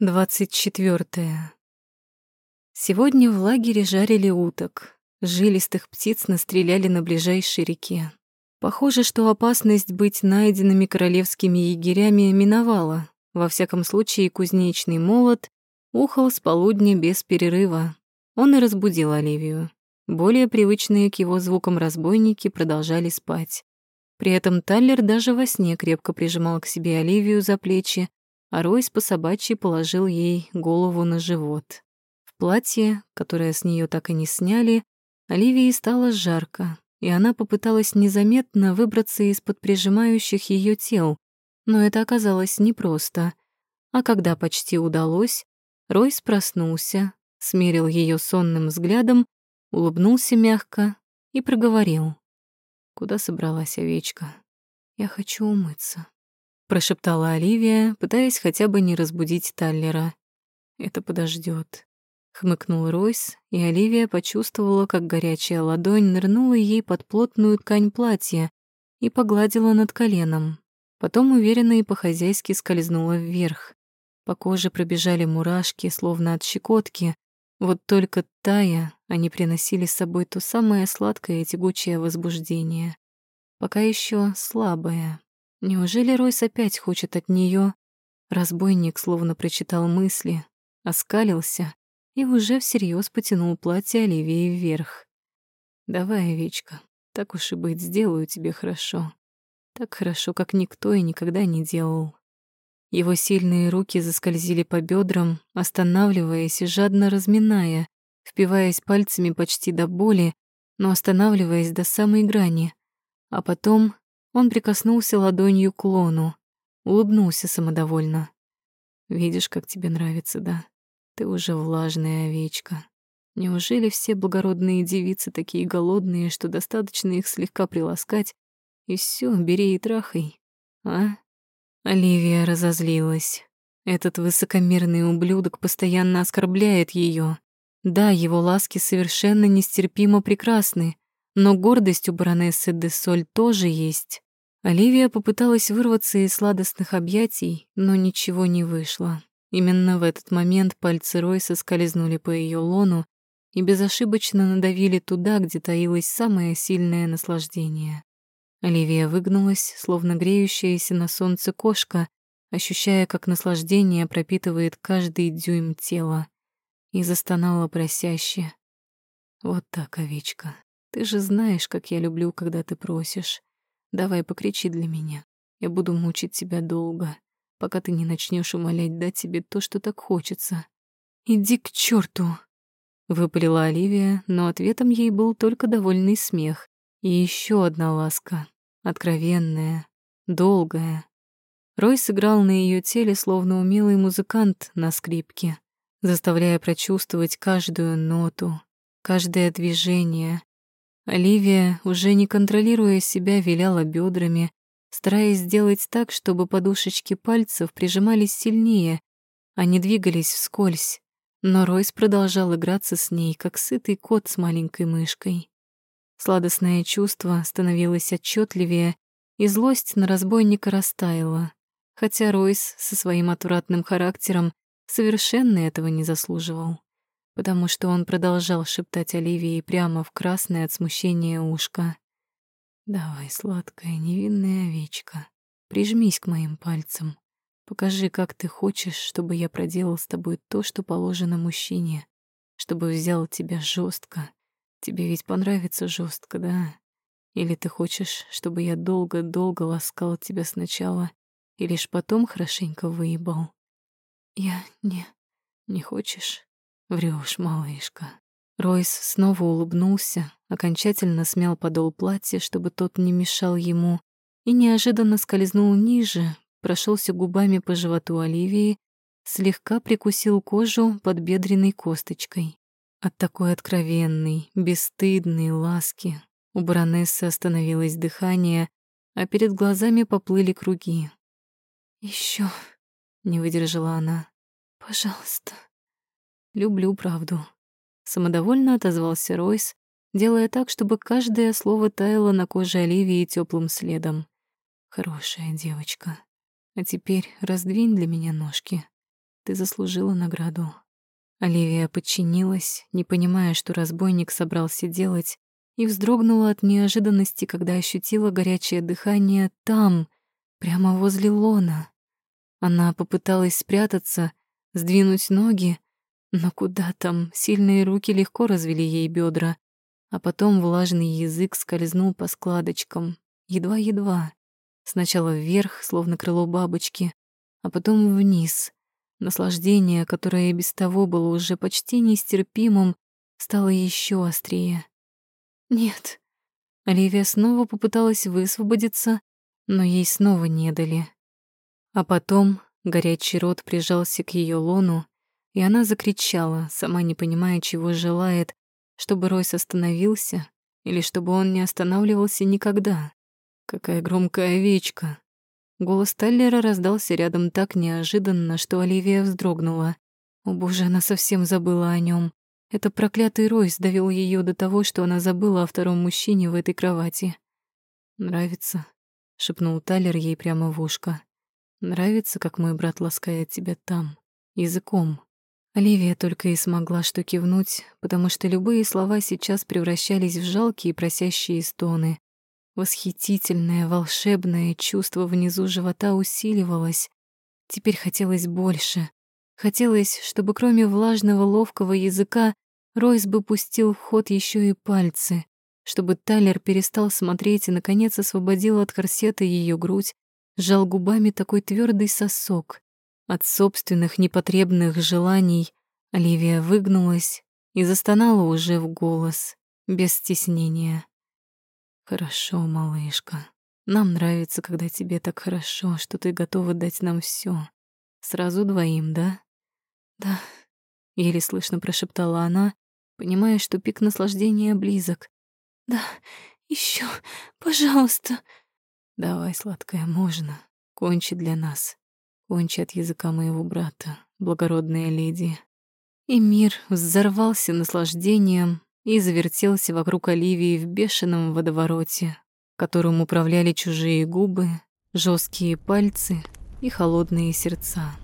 24. Сегодня в лагере жарили уток. Жилистых птиц настреляли на ближайшей реке. Похоже, что опасность быть найденными королевскими егерями миновала. Во всяком случае, кузнечный молот ухал с полудня без перерыва. Он и разбудил Оливию. Более привычные к его звукам разбойники продолжали спать. При этом Таллер даже во сне крепко прижимал к себе Оливию за плечи, а Ройс по собачьи положил ей голову на живот. В платье, которое с нее так и не сняли, Оливии стало жарко, и она попыталась незаметно выбраться из-под прижимающих ее тел, но это оказалось непросто. А когда почти удалось, Ройс проснулся, смерил ее сонным взглядом, улыбнулся мягко и проговорил. «Куда собралась овечка? Я хочу умыться» прошептала Оливия, пытаясь хотя бы не разбудить Таллера. Это подождет. Хмыкнул Ройс, и Оливия почувствовала, как горячая ладонь нырнула ей под плотную ткань платья и погладила над коленом. Потом уверенно и по-хозяйски скользнула вверх. По коже пробежали мурашки, словно от щекотки. Вот только тая, они приносили с собой то самое сладкое и тягучее возбуждение. Пока еще слабое, Неужели Ройс опять хочет от нее? Разбойник словно прочитал мысли, оскалился и уже всерьез потянул платье Оливии вверх. «Давай, овечка, так уж и быть, сделаю тебе хорошо. Так хорошо, как никто и никогда не делал». Его сильные руки заскользили по бедрам, останавливаясь и жадно разминая, впиваясь пальцами почти до боли, но останавливаясь до самой грани. А потом он прикоснулся ладонью к лону, улыбнулся самодовольно. «Видишь, как тебе нравится, да? Ты уже влажная овечка. Неужели все благородные девицы такие голодные, что достаточно их слегка приласкать, и все, бери и трахай, а?» Оливия разозлилась. Этот высокомерный ублюдок постоянно оскорбляет ее. Да, его ласки совершенно нестерпимо прекрасны, но гордость у баронессы де Соль тоже есть. Оливия попыталась вырваться из сладостных объятий, но ничего не вышло. Именно в этот момент пальцы Ройса скользнули по ее лону и безошибочно надавили туда, где таилось самое сильное наслаждение. Оливия выгнулась, словно греющаяся на солнце кошка, ощущая, как наслаждение пропитывает каждый дюйм тела, и застонала просяще. «Вот так, овечка, ты же знаешь, как я люблю, когда ты просишь. Давай покричи для меня. Я буду мучить тебя долго, пока ты не начнешь умолять дать тебе то, что так хочется. Иди к черту! Выпалила Оливия, но ответом ей был только довольный смех. И еще одна ласка, откровенная, долгая. Рой сыграл на ее теле, словно умелый музыкант на скрипке, заставляя прочувствовать каждую ноту, каждое движение, Оливия, уже не контролируя себя, виляла бедрами, стараясь сделать так, чтобы подушечки пальцев прижимались сильнее, а не двигались вскользь. Но Ройс продолжал играться с ней, как сытый кот с маленькой мышкой. Сладостное чувство становилось отчетливее, и злость на разбойника растаяла, хотя Ройс со своим отвратным характером совершенно этого не заслуживал потому что он продолжал шептать Оливии прямо в красное от смущения ушко. «Давай, сладкая невинная овечка, прижмись к моим пальцам. Покажи, как ты хочешь, чтобы я проделал с тобой то, что положено мужчине, чтобы взял тебя жестко. Тебе ведь понравится жестко, да? Или ты хочешь, чтобы я долго-долго ласкал тебя сначала и лишь потом хорошенько выебал? Я не... не хочешь?» Врешь, малышка. Ройс снова улыбнулся, окончательно смял подол платья, чтобы тот не мешал ему, и неожиданно скользнул ниже, прошелся губами по животу Оливии, слегка прикусил кожу под бедренной косточкой. От такой откровенной, бесстыдной ласки у баронессы остановилось дыхание, а перед глазами поплыли круги. Еще, не выдержала она. «Пожалуйста». Люблю правду. Самодовольно отозвался Ройс, делая так, чтобы каждое слово таяло на коже Оливии теплым следом. Хорошая девочка. А теперь раздвинь для меня ножки. ты заслужила награду». Оливия подчинилась, не понимая, что разбойник собрался делать, и вздрогнула от неожиданности, когда ощутила горячее дыхание там, прямо возле лона. Она попыталась спрятаться, сдвинуть ноги, но куда там, сильные руки легко развели ей бедра, а потом влажный язык скользнул по складочкам, едва-едва. Сначала вверх, словно крыло бабочки, а потом вниз. Наслаждение, которое и без того было уже почти нестерпимым, стало еще острее. Нет. Оливия снова попыталась высвободиться, но ей снова не дали. А потом горячий рот прижался к ее лону, и она закричала, сама не понимая, чего желает, чтобы Ройс остановился или чтобы он не останавливался никогда. Какая громкая овечка. Голос Таллера раздался рядом так неожиданно, что Оливия вздрогнула. О боже, она совсем забыла о нем. Это проклятый Ройс довел ее до того, что она забыла о втором мужчине в этой кровати. «Нравится?» — шепнул Талер ей прямо в ушко. «Нравится, как мой брат ласкает тебя там, языком?» Оливия только и смогла что кивнуть, потому что любые слова сейчас превращались в жалкие просящие стоны. Восхитительное, волшебное чувство внизу живота усиливалось. Теперь хотелось больше. Хотелось, чтобы кроме влажного ловкого языка Ройс бы пустил в ход еще и пальцы, чтобы Тайлер перестал смотреть и, наконец, освободил от корсета ее грудь, сжал губами такой твердый сосок. От собственных непотребных желаний Оливия выгнулась и застонала уже в голос, без стеснения. «Хорошо, малышка. Нам нравится, когда тебе так хорошо, что ты готова дать нам все. Сразу двоим, да?» «Да», — еле слышно прошептала она, понимая, что пик наслаждения близок. «Да, еще, пожалуйста». «Давай, сладкая, можно. Кончи для нас кончи от языка моего брата, благородная леди. И мир взорвался наслаждением и завертелся вокруг Оливии в бешеном водовороте, которым управляли чужие губы, жесткие пальцы и холодные сердца.